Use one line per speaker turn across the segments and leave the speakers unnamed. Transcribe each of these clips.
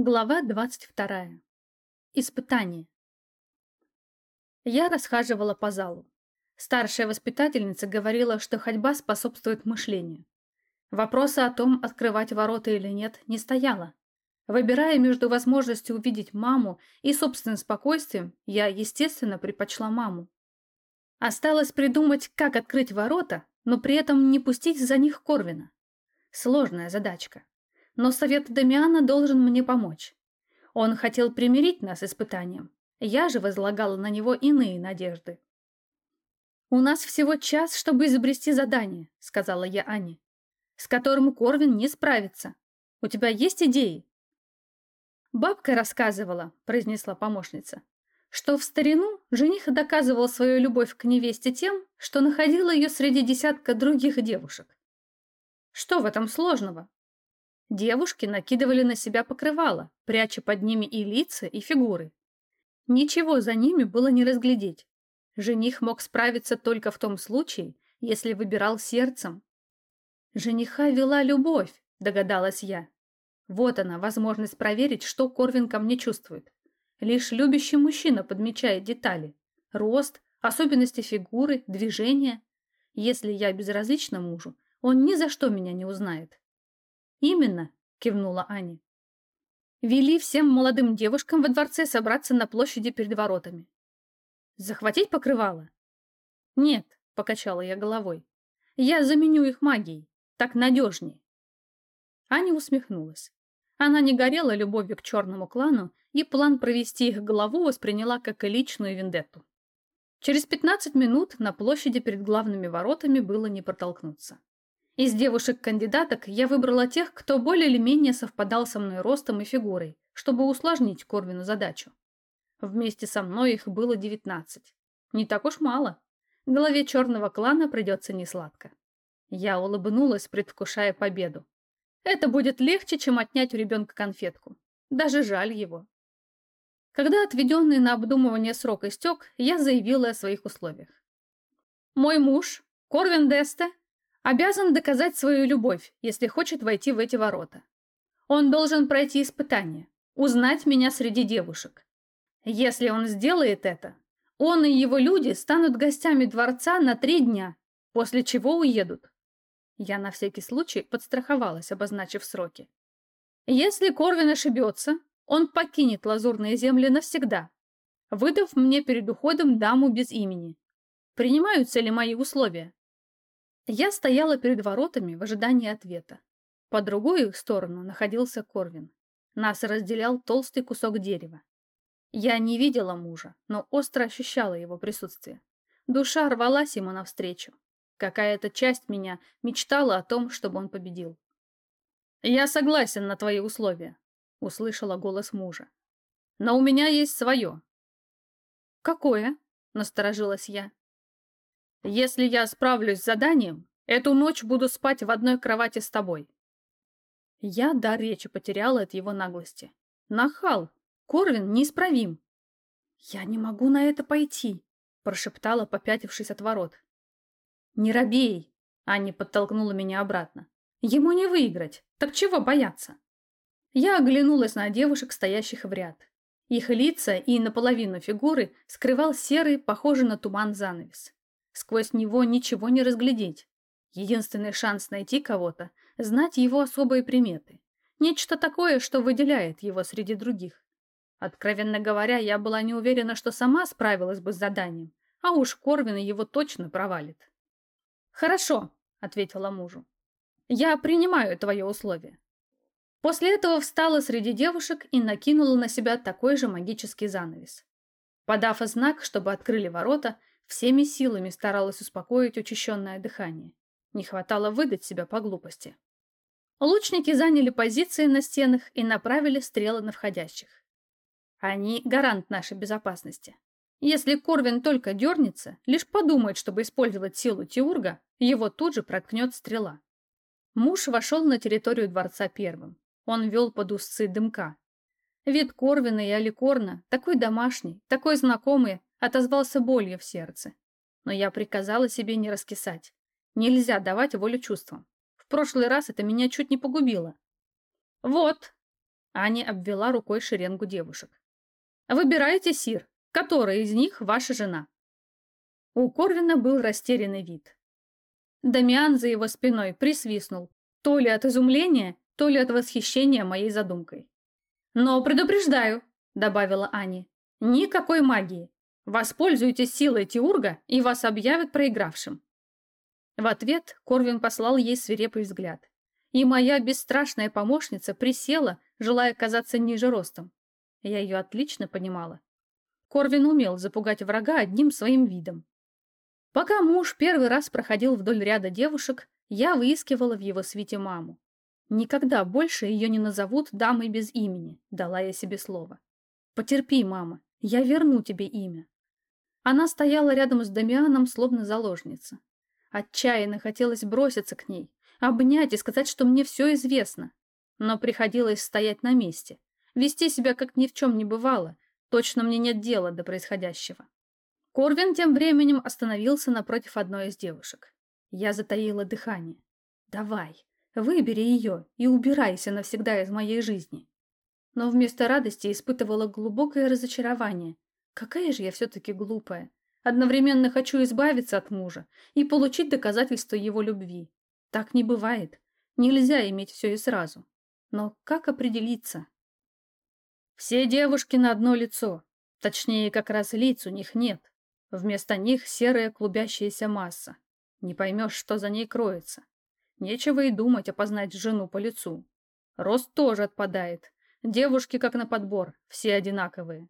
Глава 22. Испытание. Я расхаживала по залу. Старшая воспитательница говорила, что ходьба способствует мышлению. Вопроса о том, открывать ворота или нет, не стояло. Выбирая между возможностью увидеть маму и собственным спокойствием, я, естественно, предпочла маму. Осталось придумать, как открыть ворота, но при этом не пустить за них Корвина. Сложная задачка но совет Дамиана должен мне помочь. Он хотел примирить нас испытанием. Я же возлагала на него иные надежды. «У нас всего час, чтобы изобрести задание», — сказала я Ане, «с которым Корвин не справится. У тебя есть идеи?» «Бабка рассказывала», — произнесла помощница, что в старину жених доказывал свою любовь к невесте тем, что находил ее среди десятка других девушек. Что в этом сложного? Девушки накидывали на себя покрывало, пряча под ними и лица, и фигуры. Ничего за ними было не разглядеть. Жених мог справиться только в том случае, если выбирал сердцем. «Жениха вела любовь», — догадалась я. Вот она, возможность проверить, что Корвин ко мне чувствует. Лишь любящий мужчина подмечает детали. Рост, особенности фигуры, движения. Если я безразлична мужу, он ни за что меня не узнает. «Именно», — кивнула Аня. Вели всем молодым девушкам во дворце собраться на площади перед воротами. «Захватить покрывало?» «Нет», — покачала я головой. «Я заменю их магией. Так надежнее». Аня усмехнулась. Она не горела любовью к черному клану и план провести их голову восприняла как личную вендетту. Через пятнадцать минут на площади перед главными воротами было не протолкнуться. Из девушек-кандидаток я выбрала тех, кто более или менее совпадал со мной ростом и фигурой, чтобы усложнить Корвину задачу. Вместе со мной их было девятнадцать. Не так уж мало. Главе черного клана придется несладко. Я улыбнулась, предвкушая победу. Это будет легче, чем отнять у ребенка конфетку. Даже жаль его. Когда отведенный на обдумывание срок истек, я заявила о своих условиях. Мой муж, Корвин Десте, обязан доказать свою любовь, если хочет войти в эти ворота. Он должен пройти испытание, узнать меня среди девушек. Если он сделает это, он и его люди станут гостями дворца на три дня, после чего уедут. Я на всякий случай подстраховалась, обозначив сроки. Если Корвин ошибется, он покинет лазурные земли навсегда, выдав мне перед уходом даму без имени. Принимаются ли мои условия? Я стояла перед воротами в ожидании ответа. По другую их сторону находился Корвин. Нас разделял толстый кусок дерева. Я не видела мужа, но остро ощущала его присутствие. Душа рвалась ему навстречу. Какая-то часть меня мечтала о том, чтобы он победил. «Я согласен на твои условия», — услышала голос мужа. «Но у меня есть свое». «Какое?» — насторожилась я. Если я справлюсь с заданием, эту ночь буду спать в одной кровати с тобой. Я до речи потеряла от его наглости. Нахал! Корвин неисправим. Я не могу на это пойти, прошептала, попятившись от ворот. Не робей! Аня подтолкнула меня обратно. Ему не выиграть, так чего бояться? Я оглянулась на девушек, стоящих в ряд. Их лица и наполовину фигуры скрывал серый, похожий на туман занавес. Сквозь него ничего не разглядеть. Единственный шанс найти кого-то – знать его особые приметы. Нечто такое, что выделяет его среди других. Откровенно говоря, я была не уверена, что сама справилась бы с заданием, а уж Корвин его точно провалит. «Хорошо», — ответила мужу. «Я принимаю твое условие». После этого встала среди девушек и накинула на себя такой же магический занавес. Подав знак, чтобы открыли ворота, Всеми силами старалась успокоить учащенное дыхание. Не хватало выдать себя по глупости. Лучники заняли позиции на стенах и направили стрелы на входящих. Они гарант нашей безопасности. Если Корвин только дернется, лишь подумает, чтобы использовать силу Тиурга, его тут же проткнет стрела. Муж вошел на территорию дворца первым. Он вел под узцы дымка. Вид Корвина и Аликорна, такой домашний, такой знакомый, отозвался болью в сердце. Но я приказала себе не раскисать. Нельзя давать волю чувствам. В прошлый раз это меня чуть не погубило. «Вот!» Аня обвела рукой шеренгу девушек. «Выбирайте, Сир, которая из них ваша жена?» У Корвина был растерянный вид. Дамиан за его спиной присвистнул, то ли от изумления, то ли от восхищения моей задумкой. «Но предупреждаю», — добавила Ани, — «никакой магии. Воспользуйтесь силой Тиурга, и вас объявят проигравшим». В ответ Корвин послал ей свирепый взгляд. И моя бесстрашная помощница присела, желая казаться ниже ростом. Я ее отлично понимала. Корвин умел запугать врага одним своим видом. Пока муж первый раз проходил вдоль ряда девушек, я выискивала в его свите маму. Никогда больше ее не назовут дамой без имени, дала я себе слово. Потерпи, мама, я верну тебе имя. Она стояла рядом с Дамианом, словно заложница. Отчаянно хотелось броситься к ней, обнять и сказать, что мне все известно. Но приходилось стоять на месте, вести себя, как ни в чем не бывало. Точно мне нет дела до происходящего. Корвин тем временем остановился напротив одной из девушек. Я затаила дыхание. «Давай, выбери ее и убирайся навсегда из моей жизни». Но вместо радости испытывала глубокое разочарование. Какая же я все-таки глупая. Одновременно хочу избавиться от мужа и получить доказательство его любви. Так не бывает. Нельзя иметь все и сразу. Но как определиться? Все девушки на одно лицо. Точнее, как раз лиц у них нет. Вместо них серая клубящаяся масса. Не поймешь, что за ней кроется. Нечего и думать опознать жену по лицу. Рост тоже отпадает. Девушки, как на подбор, все одинаковые.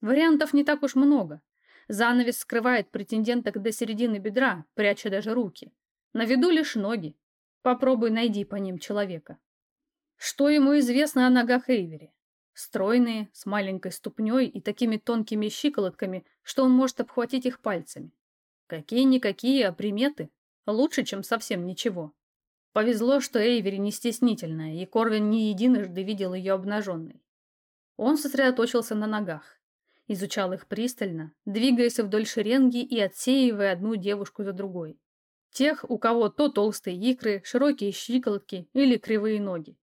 Вариантов не так уж много. Занавес скрывает претенденток до середины бедра, пряча даже руки. На виду лишь ноги. Попробуй найди по ним человека. Что ему известно о ногах Эйвери? Стройные, с маленькой ступней и такими тонкими щиколотками, что он может обхватить их пальцами. Какие-никакие, а приметы. Лучше, чем совсем ничего. Повезло, что Эйвери не стеснительная, и Корвин не единожды видел ее обнаженной. Он сосредоточился на ногах. Изучал их пристально, двигаясь вдоль шеренги и отсеивая одну девушку за другой. Тех, у кого то толстые икры, широкие щиколотки или кривые ноги.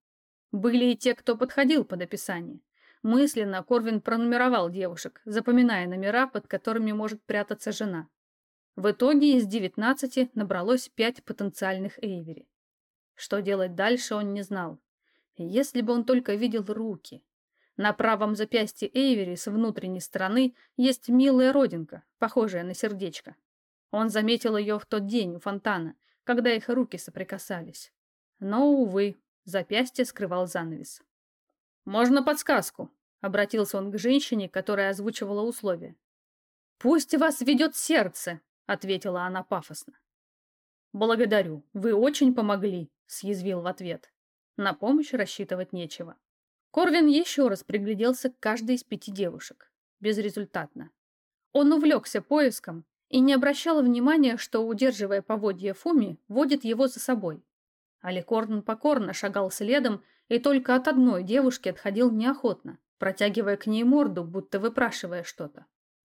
Были и те, кто подходил под описание. Мысленно Корвин пронумеровал девушек, запоминая номера, под которыми может прятаться жена. В итоге из 19 набралось 5 потенциальных Эйвери. Что делать дальше, он не знал. Если бы он только видел руки. На правом запястье Эйвери с внутренней стороны есть милая родинка, похожая на сердечко. Он заметил ее в тот день у фонтана, когда их руки соприкасались. Но, увы, запястье скрывал занавес. «Можно подсказку?» — обратился он к женщине, которая озвучивала условия. «Пусть вас ведет сердце», — ответила она пафосно. «Благодарю, вы очень помогли», — съязвил в ответ. На помощь рассчитывать нечего. Корвин еще раз пригляделся к каждой из пяти девушек. Безрезультатно. Он увлекся поиском и не обращала внимания, что, удерживая поводья Фуми, водит его за собой. Аликорн покорно шагал следом и только от одной девушки отходил неохотно, протягивая к ней морду, будто выпрашивая что-то.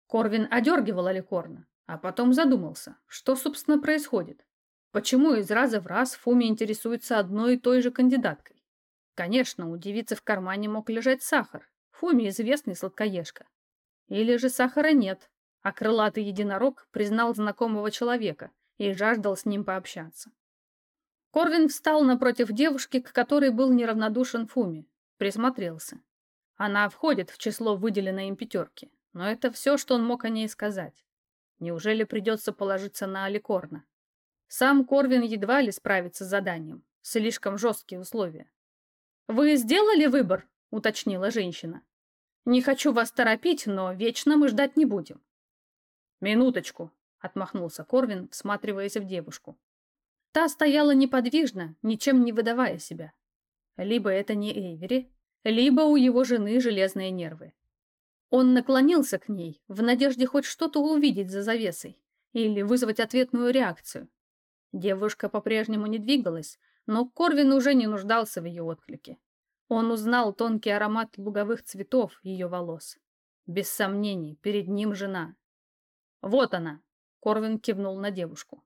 Корвин одергивал Аликорна, а потом задумался, что, собственно, происходит. Почему из раза в раз Фуми интересуется одной и той же кандидаткой? Конечно, у девицы в кармане мог лежать сахар. Фуми известный сладкоежка. Или же сахара нет, а крылатый единорог признал знакомого человека и жаждал с ним пообщаться. Корвин встал напротив девушки, к которой был неравнодушен Фуми, присмотрелся. Она входит в число выделенной им пятерки, но это все, что он мог о ней сказать. Неужели придется положиться на Аликорна? Сам Корвин едва ли справится с заданием. Слишком жесткие условия. «Вы сделали выбор?» — уточнила женщина. «Не хочу вас торопить, но вечно мы ждать не будем. «Минуточку», — отмахнулся Корвин, всматриваясь в девушку. Та стояла неподвижно, ничем не выдавая себя. Либо это не Эйвери, либо у его жены железные нервы. Он наклонился к ней, в надежде хоть что-то увидеть за завесой или вызвать ответную реакцию. Девушка по-прежнему не двигалась, но Корвин уже не нуждался в ее отклике. Он узнал тонкий аромат луговых цветов ее волос. Без сомнений, перед ним жена, «Вот она!» — Корвин кивнул на девушку.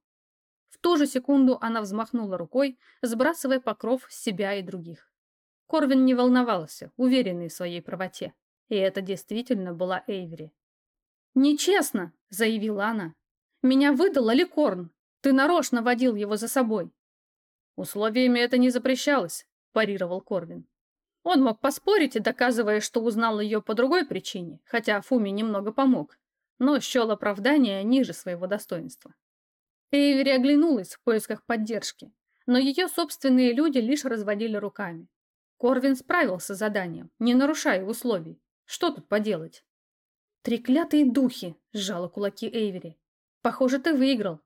В ту же секунду она взмахнула рукой, сбрасывая покров с себя и других. Корвин не волновался, уверенный в своей правоте. И это действительно была Эйвери. «Нечестно!» — заявила она. «Меня выдал Аликорн. Ты нарочно водил его за собой». «Условиями это не запрещалось», — парировал Корвин. Он мог поспорить, доказывая, что узнал ее по другой причине, хотя Фуми немного помог, но счел оправдание ниже своего достоинства. Эйвери оглянулась в поисках поддержки, но ее собственные люди лишь разводили руками. Корвин справился с заданием, не нарушая условий. Что тут поделать? «Треклятые духи!» – сжала кулаки Эйвери. «Похоже, ты выиграл».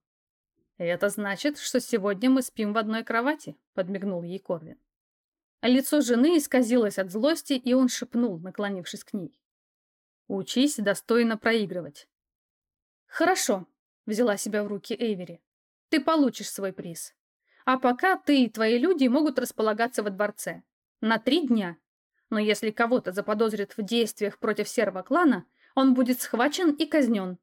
«Это значит, что сегодня мы спим в одной кровати», – подмигнул ей Корвин. Лицо жены исказилось от злости, и он шепнул, наклонившись к ней. «Учись достойно проигрывать». «Хорошо», — взяла себя в руки Эйвери. «Ты получишь свой приз. А пока ты и твои люди могут располагаться во дворце. На три дня. Но если кого-то заподозрят в действиях против серого клана, он будет схвачен и казнен».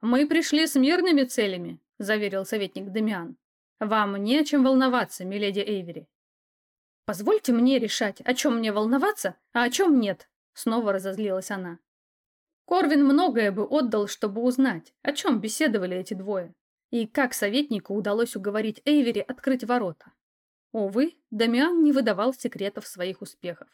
«Мы пришли с мирными целями», — заверил советник Демиан. «Вам не о чем волноваться, миледи Эйвери. «Позвольте мне решать, о чем мне волноваться, а о чем нет», — снова разозлилась она. Корвин многое бы отдал, чтобы узнать, о чем беседовали эти двое, и как советнику удалось уговорить Эйвери открыть ворота. Увы, Дамиан не выдавал секретов своих успехов.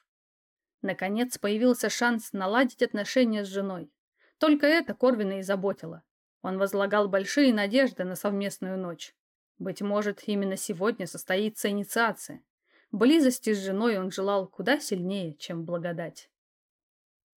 Наконец появился шанс наладить отношения с женой. Только это Корвина и заботило. Он возлагал большие надежды на совместную ночь. Быть может, именно сегодня состоится инициация. Близости с женой он желал куда сильнее, чем благодать.